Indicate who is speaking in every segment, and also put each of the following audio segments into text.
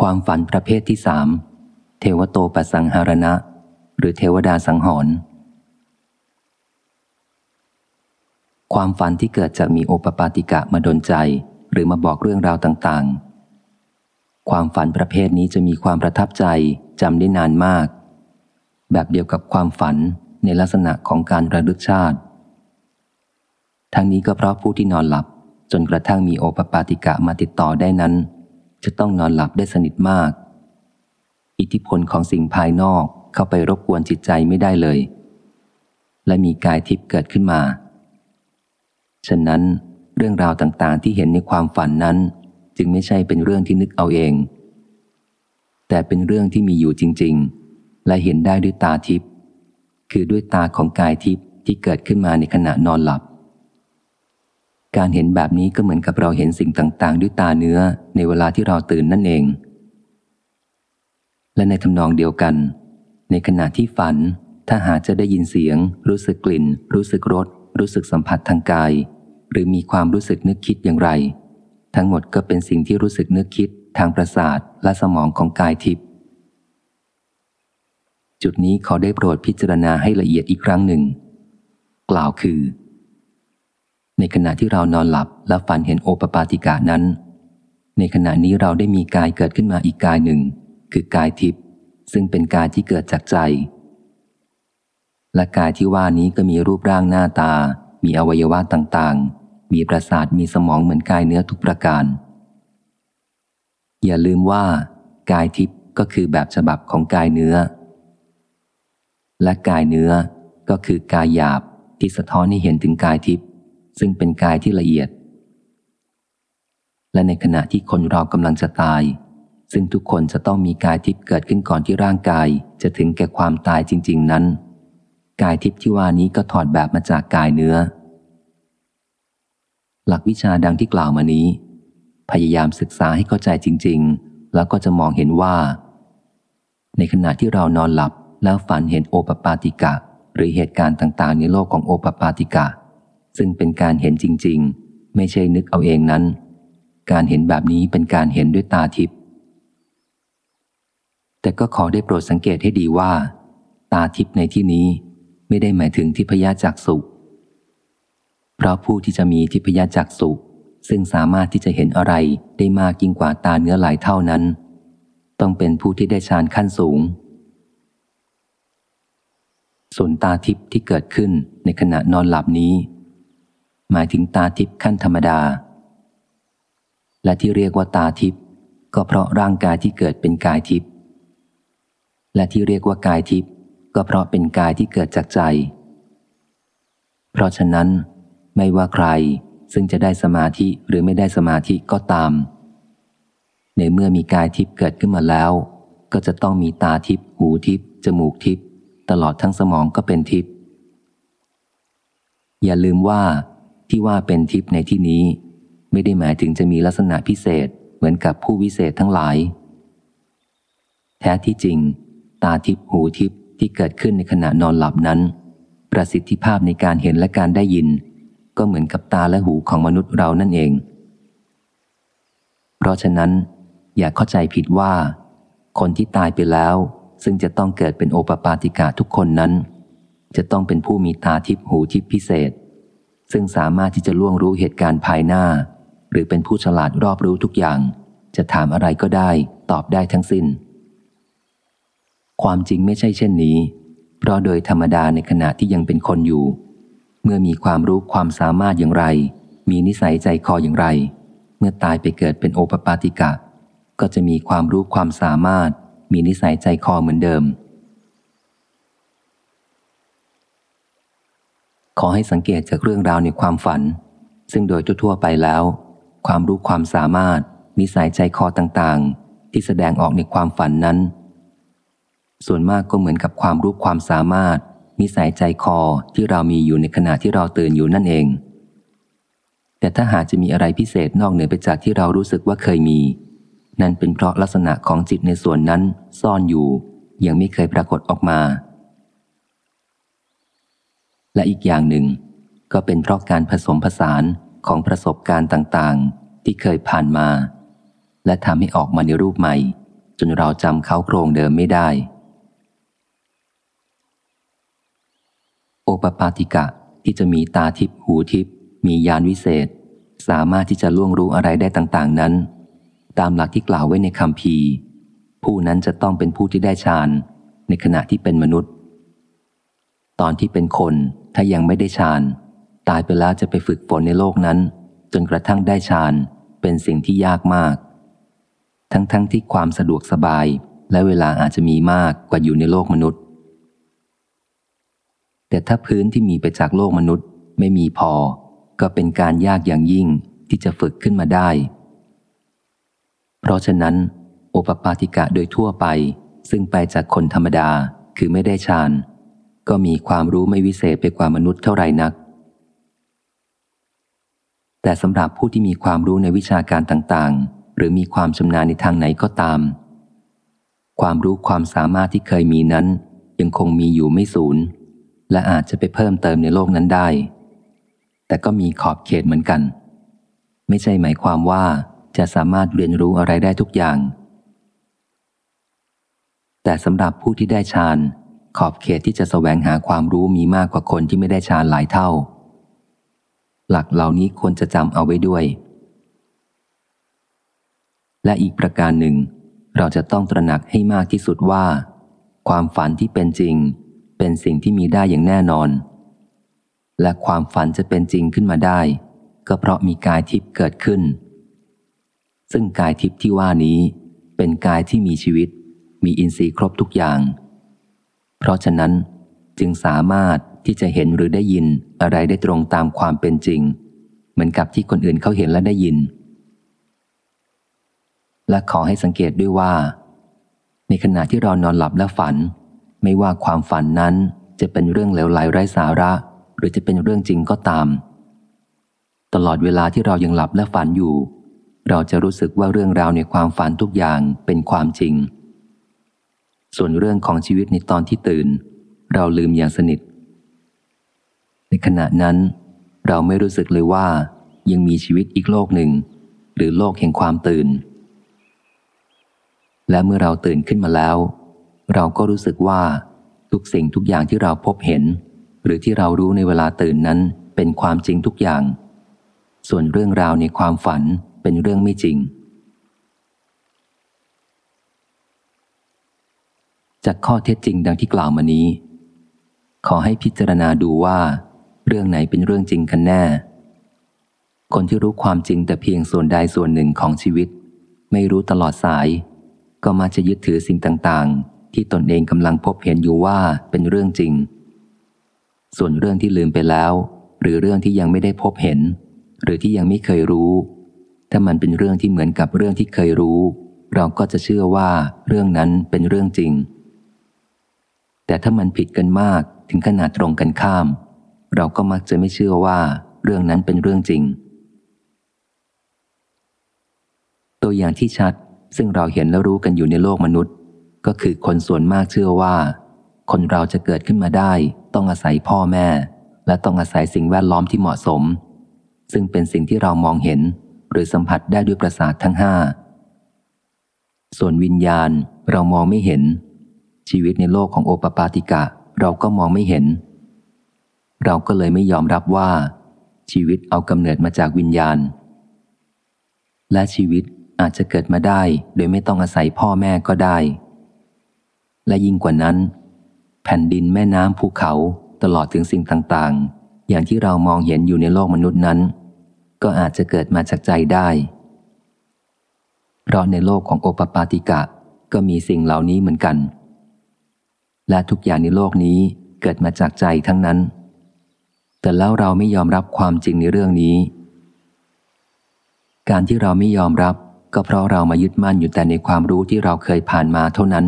Speaker 1: ความฝันประเภทที่สามเทวโตปสังหารณะ หรือเทวดาสังหรณ์ความฝันที่เกิดจากมีโอปปาติกะมาดนใจ หรือมาบอกเรื่องราวต่างๆ ความฝันประเภทนี้จะมีความประทับใจจำได้นานมาก แบบเดียวกับความฝันในลักษณะของการระลึกชาติ ทั้งนี้ก็เพราะผู้ที่นอนหลับจนกระทั่งมีโอปปาติกะมาติดต่อได้นั้น จะต้องนอนหลับได้สนิทมาก อิทธิพลของสิ่งภายนอกเข้าไปรบกวนจิตใจไม่ได้เลย และมีกายทิพย์เกิดขึ้นมา ฉะนั้นเรื่องราวต่างๆ ที่เห็นในความฝันนั้น จึงไม่ใช่เป็นเรื่องที่นึกเอาเอง แต่เป็นเรื่องที่มีอยู่จริง ๆ และเห็นได้ด้วยตาทิพย์คือด้วยตาของกายทิพย์ที่เกิดขึ้นมาในขณะนอนหลับ การเห็นแบบนี้ก็เหมือนกับเราเห็นสิ่งต่างๆ ด้วยตาเนื้อในเวลาที่เราตื่นนั่นเอง และในทำนองเดียวกัน ในขณะที่ฝัน ถ้าหากจะได้ยินเสียง รู้สึกกลิ่น รู้สึกรส รู้สึกสัมผัสทางกาย หรือมีความรู้สึกนึกคิดอย่างไร ทั้งหมดก็เป็นสิ่งที่รู้สึกนึกคิดทางประสาทและสมองของกายทิพย์จุดนี้ขอได้โปรดพิจารณาให้ละเอียดอีกครั้งหนึ่ง กล่าวคือ ในขณะที่เรานอนหลับและฝันเห็นโอปปาติกานั้น ในขณะนี้เราได้มีกายเกิดขึ้นมาอีกกายหนึ่ง คือกายทิพย์ซึ่งเป็นกายที่เกิดจากใจ และกายที่ว่านี้ก็มีรูปร่างหน้าตา มีอวัยวะต่างๆ มีประสาทมีสมองเหมือนกายเนื้อทุกประการ อย่าลืมว่า กายทิพย์ก็คือแบบฉบับของกายเนื้อ และกายเนื้อก็คือกายหยาบที่สะท้อนให้เห็นถึงกายทิพย์ ซึ่งเป็นกายที่ละเอียด และในขณะที่คนเรากำลังจะตาย ซึ่งทุกคนจะต้องมีกายทิพย์เกิดขึ้นก่อนที่ร่างกาย จะถึงแก่ความตายจริง ๆ นั้น กายทิพย์ที่ว่านี้ก็ถอดแบบมาจากกายเนื้อ หลักวิชาดังที่กล่าวมานี้ พยายามศึกษาให้เข้าใจจริง ๆ แล้วก็จะมองเห็นว่า ในขณะที่เรานอนหลับแล้วฝันเห็นโอปปาติกะ หรือเหตุการณ์ต่าง ๆ ในโลกของโอปปาติกะ ซึ่งเป็นการเห็นจริง ๆ ไม่ใช่นึกเอาเองนั้น การเห็นแบบนี้เป็นการเห็นด้วยตาทิพย์แต่ก็ขอได้โปรดสังเกตให้ดีว่า ตาทิพย์ในที่นี้ไม่ได้หมายถึงทิพยจักสุเพราะผู้ที่จะมีทิพยจักสุซึ่งสามารถที่จะเห็นอะไรได้มากยิ่งกว่าตาเนื้อหลายเท่านั้น ต้องเป็นผู้ที่ได้ฌานขั้นสูง ส่วนตาทิพย์ที่เกิดขึ้นในขณะนอนหลับนี้ หมายถึงตาทิพย์ขั้นธรรมดา และที่เรียกว่าตาทิพย์ก็เพราะร่างกายที่เกิดเป็นกายทิพย์และที่เรียกว่ากายทิพย์ก็เพราะเป็นกายที่เกิดจากใจ เพราะฉะนั้น ไม่ว่าใครซึ่งจะได้สมาธิหรือไม่ได้สมาธิก็ตาม ในเมื่อมีกายทิพย์เกิดขึ้นมาแล้ว ก็จะต้องมีตาทิพย์หูทิพย์จมูกทิพย์ตลอดทั้งสมองก็เป็นทิพย์อย่าลืมว่า ที่ว่าเป็นทิพย์ในที่นี้ ไม่ได้หมายถึงจะมีลักษณะพิเศษเหมือนกับผู้วิเศษทั้งหลาย แท้ที่จริง ตาทิพย์หูทิพย์ที่เกิดขึ้นในขณะนอนหลับนั้น ประสิทธิภาพในการเห็นและการได้ยิน ก็เหมือนกับตาและหูของมนุษย์เรานั่นเอง เพราะฉะนั้น อย่าเข้าใจผิดว่า คนที่ตายไปแล้ว ซึ่งจะต้องเกิดเป็นโอปปาติกาทุกคนนั้น จะต้องเป็นผู้มีตาทิพหูทิพพิเศษ ซึ่งสามารถที่จะล่วงรู้เหตุการณ์ภายหน้า หรือเป็นผู้ฉลาดรอบรู้ทุกอย่าง จะถามอะไรก็ได้ตอบได้ทั้งสิน้น ความจริงไม่ใช่เช่นนี้ เพราะโดยธรรมดาในขณะที่ยังเป็นคนอยู่ เมื่อมีความรู้ความสามารถอย่างไร มีนิสัยใจคออย่างไร เมื่อตายไปเกิดเป็นโอปปาติกะ ก็จะมีความรู้ความสามารถ มีนิสัยใจคอเหมือนเดิม ขอให้สังเกตจากเรื่องราวในความฝัน ซึ่งโดยทั่วไปแล้ว ความรู้ความสามารถ นิสัยใจคอต่างๆ ที่แสดงออกในความฝันนั้น ส่วนมากก็เหมือนกับความรู้ความสามารถ นิสัยใจคอที่เรามีอยู่ในขณะที่เราตื่นอยู่นั่นเอง แต่ถ้าหากจะมีอะไรพิเศษนอกเหนือไปจากที่เรารู้สึกว่าเคยมี นั่นเป็นเพราะลักษณะของจิตในส่วนนั้นซ่อนอยู่ยังไม่เคยปรากฏออกมา และอีกอย่างหนึ่ง ก็เป็นเพราะการผสมผสานของประสบการณ์ต่างๆ ที่เคยผ่านมา และทำให้ออกมาในรูปใหม่ จนเราจำเขาโครงเดิมไม่ได้ โอปปาติกะที่จะมีตาทิพหูทิพมียานวิเศษ สามารถที่จะล่วงรู้อะไรได้ต่างๆนั้น ตามหลักที่กล่าวไว้ในคำพีผู้นั้นจะต้องเป็นผู้ที่ได้ฌานในขณะที่เป็นมนุษย์ ตอนที่เป็นคน ถ้ายังไม่ได้ฌาน ตายไปแล้วจะไปฝึกฝนในโลกนั้น จนกระทั่งได้ฌาน เป็นสิ่งที่ยากมาก ทั้งๆทที่ความสะดวกสบายและเวลาอาจจะมีมากกว่าอยู่ในโลกมนุษย์ แต่ถ้าพื้นที่มีไปจากโลกมนุษย์ไม่มีพอ ก็เป็นการยากอย่างยิ่งที่จะฝึกขึ้นมาได้ เพราะฉะนั้น โอปปาติกะโดยทั่วไป ซึ่งไปจากคนธรรมดาคือไม่ได้ฌาน ก็มีความรู้ไม่วิเศษไปกว่ามนุษย์เท่าไรนัก แต่สำหรับผู้ที่มีความรู้ในวิชาการต่างๆ หรือมีความชำนาญในทางไหนก็ตาม ความรู้ความสามารถที่เคยมีนั้น ยังคงมีอยู่ไม่สูญและอาจจะไปเพิ่มเติมในโลกนั้นได้ แต่ก็มีขอบเขตเหมือนกัน ไม่ใช่หมายความว่าจะสามารถเรียนรู้อะไรได้ทุกอย่าง แต่สำหรับผู้ที่ได้ฌาน ขอบเขตที่จะสแสวงหาความรู้มีมากกว่าคนที่ไม่ได้ฌานหลายเท่า หลักเหล่านี้ควรจะจำเอาไว้ด้วย และอีกประการหนึ่ง เราจะต้องตระหนักให้มากที่สุดว่า ความฝันที่เป็นจริง เป็นสิ่งที่มีได้อย่างแน่นอน และความฝันจะเป็นจริงขึ้นมาได้ ก็เพราะมีกายทิพย์เกิดขึ้น ซึ่งกายทิพย์ที่ว่านี้ เป็นกายที่มีชีวิต มีอินทรีย์ครบทุกอย่าง เพราะฉะนั้นจึงสามารถที่จะเห็นหรือได้ยินอะไรได้ตรงตามความเป็นจริง เหมือนกับที่คนอื่นเขาเห็นและได้ยิน และขอให้สังเกตด้วยว่า ในขณะที่เรานอนหลับและฝัน ไม่ว่าความฝันนั้นจะเป็นเรื่องเหลวไหลไร้สาระ หรือจะเป็นเรื่องจริงก็ตาม ตลอดเวลาที่เรายังหลับและฝันอยู่ เราจะรู้สึกว่าเรื่องราวในความฝันทุกอย่างเป็นความจริง ส่วนเรื่องของชีวิตในตอนที่ตื่น เราลืมอย่างสนิท ในขณะนั้น เราไม่รู้สึกเลยว่ายังมีชีวิตอีกโลกหนึ่ง หรือโลกแห่งความตื่น และเมื่อเราตื่นขึ้นมาแล้ว เราก็รู้สึกว่าทุกสิ่งทุกอย่างที่เราพบเห็น หรือที่เรารู้ในเวลาตื่นนั้นเป็นความจริงทุกอย่าง ส่วนเรื่องราวในความฝันเป็นเรื่องไม่จริง จากข้อเท็จจริงดังที่กล่าวมานี้ ขอให้พิจารณาดูว่า เรื่องไหนเป็นเรื่องจริงกันแน่ คนที่รู้ความจริงแต่เพียงส่วนใดส่วนหนึ่งของชีวิต ไม่รู้ตลอดสาย ก็มาจะยึดถือสิ่งต่างๆ ที่ตนเองกำลังพบเห็นอยู่ว่าเป็นเรื่องจริง ส่วนเรื่องที่ลืมไปแล้ว หรือเรื่องที่ยังไม่ได้พบเห็น หรือที่ยังไม่เคยรู้ ถ้ามันเป็นเรื่องที่เหมือนกับเรื่องที่เคยรู้ เราก็จะเชื่อว่าเรื่องนั้นเป็นเรื่องจริง แต่ถ้ามันผิดกันมากถึงขนาดตรงกันข้าม เราก็มักจะไม่เชื่อว่าเรื่องนั้นเป็นเรื่องจริง ตัวอย่างที่ชัดซึ่งเราเห็นและรู้กันอยู่ในโลกมนุษย์ ก็คือคนส่วนมากเชื่อว่า คนเราจะเกิดขึ้นมาได้ ต้องอาศัยพ่อแม่ และต้องอาศัยสิ่งแวดล้อมที่เหมาะสม ซึ่งเป็นสิ่งที่เรามองเห็น หรือสัมผัสได้ด้วยประสาททั้งห้าส่วนวิญญาณเรามองไม่เห็น ชีวิตในโลกของโอปปาติกะเราก็มองไม่เห็น เราก็เลยไม่ยอมรับว่า ชีวิตเอากำเนิดมาจากวิญญาณ และชีวิตอาจจะเกิดมาได้โดยไม่ต้องอาศัยพ่อแม่ก็ได้ และยิ่งกว่านั้น แผ่นดินแม่น้ำภูเขาตลอดถึงสิ่งต่างๆ อย่างที่เรามองเห็นอยู่ในโลกมนุษย์นั้น ก็อาจจะเกิดมาจากใจได้ เพราะในโลกของโอปปาติกะก็มีสิ่งเหล่านี้เหมือนกัน และทุกอย่างในโลกนี้เกิดมาจากใจทั้งนั้น แต่แล้วเราไม่ยอมรับความจริงในเรื่องนี้ การที่เราไม่ยอมรับก็เพราะเรามายึดมั่นอยู่แต่ในความรู้ที่เราเคยผ่านมาเท่านั้น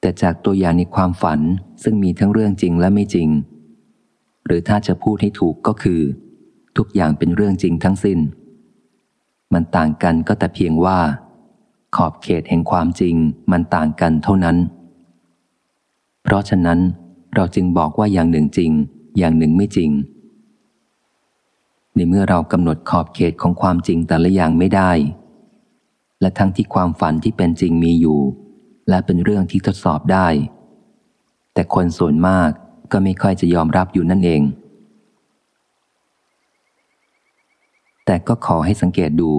Speaker 1: แต่จากตัวอย่างในความฝันซึ่งมีทั้งเรื่องจริงและไม่จริง หรือถ้าจะพูดให้ถูกก็คือ ทุกอย่างเป็นเรื่องจริงทั้งสิน้น มันต่างกันก็แต่เพียงว่า ขอบเขตแห่งความจริงมันต่างกันเท่านั้น เพราะฉะนั้นเราจึงบอกว่าอย่างหนึ่งจริง อย่างหนึ่งไม่จริง ในเมื่อเรากำหนดขอบเขตของความจริงแต่ละอย่างไม่ได้ และทั้งที่ความฝันที่เป็นจริงมีอยู่ และเป็นเรื่องที่ทดสอบได้ แต่คนส่วนมากก็ไม่ค่อยจะยอมรับอยู่นั่นเอง แต่ก็ขอให้สังเกตดู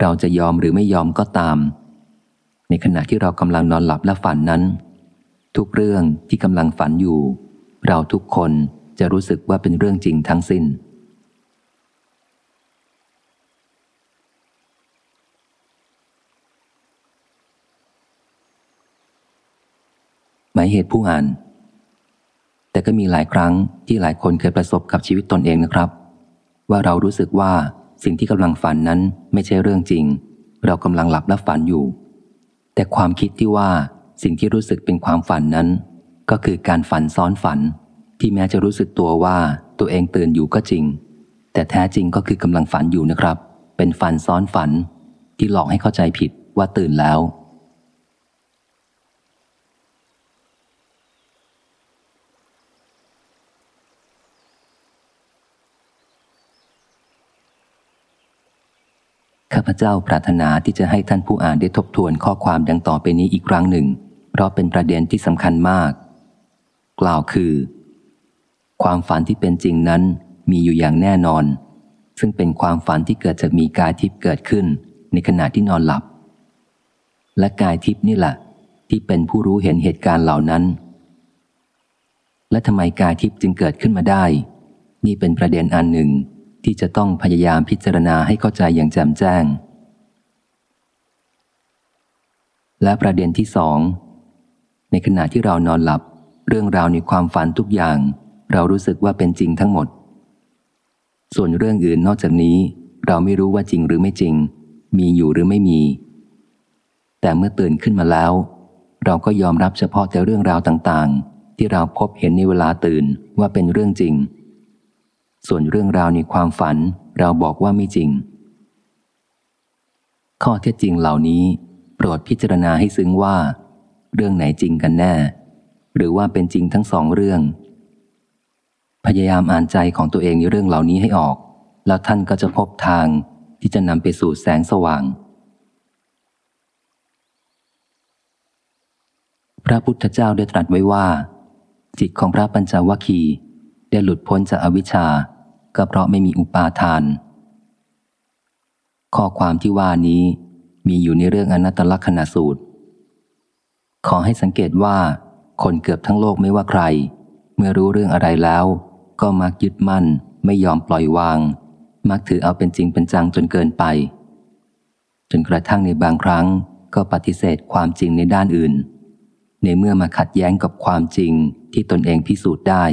Speaker 1: เราจะยอมหรือไม่ยอมก็ตาม ในขณะที่เรากำลังนอนหลับและฝันนั้น ทุกเรื่องที่กำลังฝันอยู่ เราทุกคนจะรู้สึกว่าเป็นเรื่องจริงทั้งสิน้น หมายเหตุผู้อ่าน แต่ก็มีหลายครั้งที่หลายคนเคยประสบกับชีวิตตนเองนะครับ ว่าเรารู้สึกว่าสิ่งที่กำลังฝันนั้นไม่ใช่เรื่องจริง เรากำลังหลับและฝันอยู่ แต่ความคิดที่ว่า สิ่งที่รู้สึกเป็นความฝันนั้น ก็คือการฝันซ้อนฝัน ที่แม้จะรู้สึกตัวว่าตัวเองตื่นอยู่ก็จริง แต่แท้จริงก็คือกำลังฝันอยู่นะครับ เป็นฝันซ้อนฝัน ที่หลอกให้เข้าใจผิดว่าตื่นแล้ว ข้าพเจ้าปรารถนาที่จะให้ท่านผู้อ่านได้ทบทวนข้อความดังต่อไปนี้อีกครั้งหนึ่ง เพราะเป็นประเด็นที่สำคัญมาก กล่าวคือ ความฝันที่เป็นจริงนั้นมีอยู่อย่างแน่นอน ซึ่งเป็นความฝันที่เกิดจากมีกายทิพย์เกิดขึ้นในขณะที่นอนหลับ และกายทิพย์นี่แหละที่เป็นผู้รู้เห็นเหตุการณ์เหล่านั้น และทำไมกายทิพย์จึงเกิดขึ้นมาได้ นี่เป็นประเด็นอันหนึ่งที่จะต้องพยายามพิจารณาให้เข้าใจอย่างแจ่มแจ้ง และประเด็นที่สอง ในขณะที่เรานอนหลับ เรื่องราวในความฝันทุกอย่าง เรารู้สึกว่าเป็นจริงทั้งหมด ส่วนเรื่องอื่นนอกจากนี้ เราไม่รู้ว่าจริงหรือไม่จริง มีอยู่หรือไม่มี แต่เมื่อตื่นขึ้นมาแล้ว เราก็ยอมรับเฉพาะแต่เรื่องราวต่างๆ ที่เราพบเห็นในเวลาตื่นว่าเป็นเรื่องจริง ส่วนเรื่องราวในความฝัน เราบอกว่าไม่จริง ข้อเท็จจริงเหล่านี้ โปรดพิจารณาให้ซึ้งว่า เรื่องไหนจริงกันแน่ หรือว่าเป็นจริงทั้งสองเรื่อง พยายามอ่านใจของตัวเองในเรื่องเหล่านี้ให้ออก แล้วท่านก็จะพบทางที่จะนำไปสู่แสงสว่าง พระพุทธเจ้าได้ตรัสไว้ว่า จิตของพระปัญจวัคคีย์ได้หลุดพ้นจากอวิชชา ก็เพราะไม่มีอุปาทาน ข้อความที่ว่านี้มีอยู่ในเรื่องอนัตตลักษณสูตร ขอให้สังเกตว่า คนเกือบทั้งโลกไม่ว่าใคร เมื่อรู้เรื่องอะไรแล้ว ก็มักยึดมั่น ไม่ยอมปล่อยวาง มักถือเอาเป็นจริงเป็นจังจนเกินไป จนกระทั่งในบางครั้งก็ปฏิเสธความจริงในด้านอื่น ในเมื่อมาขัดแย้งกับความจริงที่ตนเองพิสูจน์ได้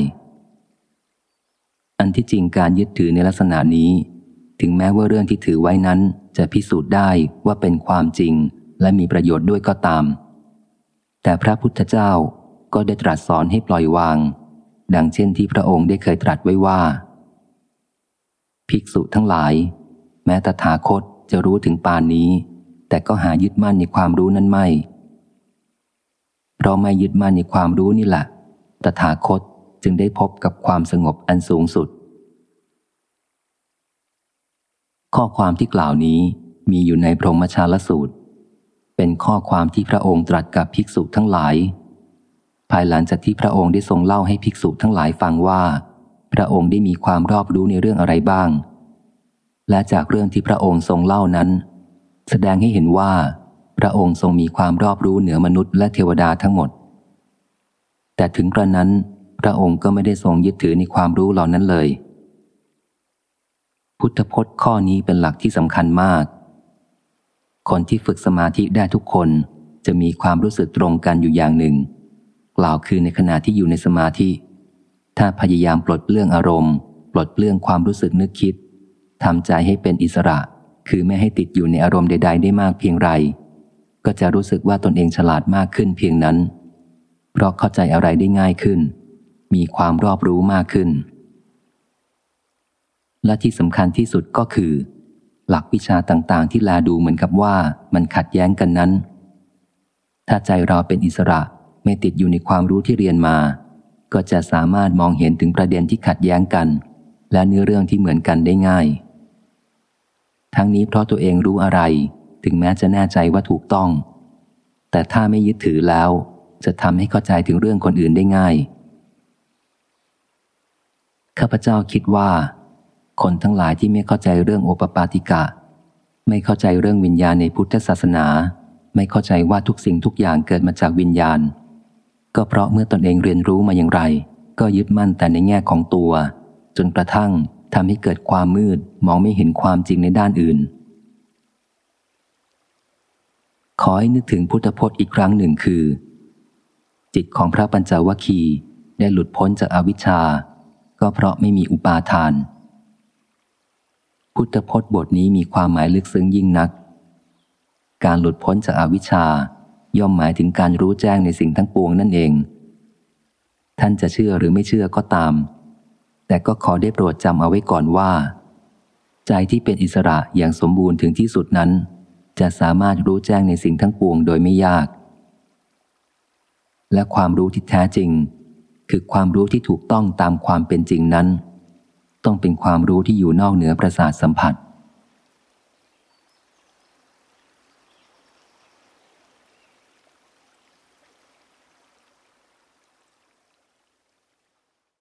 Speaker 1: อันที่จริงการยึดถือในลักษณะนี้ ถึงแม้ว่าเรื่องที่ถือไว้นั้นจะพิสูจน์ได้ว่าเป็นความจริงและมีประโยชน์ด้วยก็ตาม แต่พระพุทธเจ้าก็ได้ตรัสสอนให้ปล่อยวาง ดังเช่นที่พระองค์ได้เคยตรัสไว้ว่า ภิกษุทั้งหลาย แม้ตถาคตจะรู้ถึงปานนี้ แต่ก็หายึดมั่นในความรู้นั้นไม่เพราะไม่ยึดมั่นในความรู้นี่แหละตถาคตจึงได้พบกับความสงบอันสูงสุด ข้อความที่กล่าวนี้มีอยู่ในพรหมชาลสูตร เป็นข้อความที่พระองค์ตรัสกับภิกษุทั้งหลาย ภายหลังจากที่พระองค์ได้ทรงเล่าให้ภิกษุทั้งหลายฟังว่า พระองค์ได้มีความรอบรู้ในเรื่องอะไรบ้าง และจากเรื่องที่พระองค์ทรงเล่านั้น แสดงให้เห็นว่า พระองค์ทรงมีความรอบรู้เหนือมนุษย์และเทวดาทั้งหมด แต่ถึงกระนั้น พระองค์ก็ไม่ได้ทรงยึดถือในความรู้เหล่านั้นเลย พุทธพจน์ข้อนี้เป็นหลักที่สำคัญมาก คนที่ฝึกสมาธิได้ทุกคนจะมีความรู้สึกตรงกันอยู่อย่างหนึ่ง กล่าวคือในขณะที่อยู่ในสมาธิ ถ้าพยายามปลดเปลื้องอารมณ์ ปลดเปลื้องความรู้สึกนึกคิดทำใจให้เป็นอิสระ คือไม่ให้ติดอยู่ในอารมณ์ใด ๆ ได้มากเพียงไร ก็จะรู้สึกว่าตนเองฉลาดมากขึ้นเพียงนั้น เพราะเข้าใจอะไรได้ง่ายขึ้น มีความรอบรู้มากขึ้น และที่สำคัญที่สุดก็คือ หลักวิชาต่างๆ ที่แลดูเหมือนกับว่ามันขัดแย้งกันนั้น ถ้าใจเราเป็นอิสระไม่ติดอยู่ในความรู้ที่เรียนมา ก็จะสามารถมองเห็นถึงประเด็นที่ขัดแย้งกัน และเนื้อเรื่องที่เหมือนกันได้ง่าย ทั้งนี้เพราะตัวเองรู้อะไร ถึงแม้จะแน่ใจว่าถูกต้อง แต่ถ้าไม่ยึดถือแล้ว จะทำให้เข้าใจถึงเรื่องคนอื่นได้ง่ายข้าพเจ้าคิดว่า คนทั้งหลายที่ไม่เข้าใจเรื่องโอปปาติกะ ไม่เข้าใจเรื่องวิญญาณในพุทธศาสนา ไม่เข้าใจว่าทุกสิ่งทุกอย่างเกิดมาจากวิญญาณ ก็เพราะเมื่อตนเองเรียนรู้มาอย่างไร ก็ยึดมั่นแต่ในแง่ของตัว จนกระทั่งทำให้เกิดความมืดมองไม่เห็นความจริงในด้านอื่น ขอให้นึกถึงพุทธพจน์อีกครั้งหนึ่งคือ จิตของพระปัญจวัคคีย์ได้หลุดพ้นจากอาวิชชา ก็เพราะไม่มีอุปาทาน พุทธพจน์บทนี้มีความหมายลึกซึ้งยิ่งนัก การหลุดพ้นจากอาวิชชา ย่อมหมายถึงการรู้แจ้งในสิ่งทั้งปวงนั่นเอง ท่านจะเชื่อหรือไม่เชื่อก็ตาม แต่ก็ขอได้โปรดจำเอาไว้ก่อนว่า ใจที่เป็นอิสระอย่างสมบูรณ์ถึงที่สุดนั้น จะสามารถรู้แจ้งในสิ่งทั้งปวงโดยไม่ยาก และความรู้ที่แท้จริง คือความรู้ที่ถูกต้องตามความเป็นจริงนั้น ต้องเป็นความรู้ที่อยู่นอกเหนือประสาทสัมผัส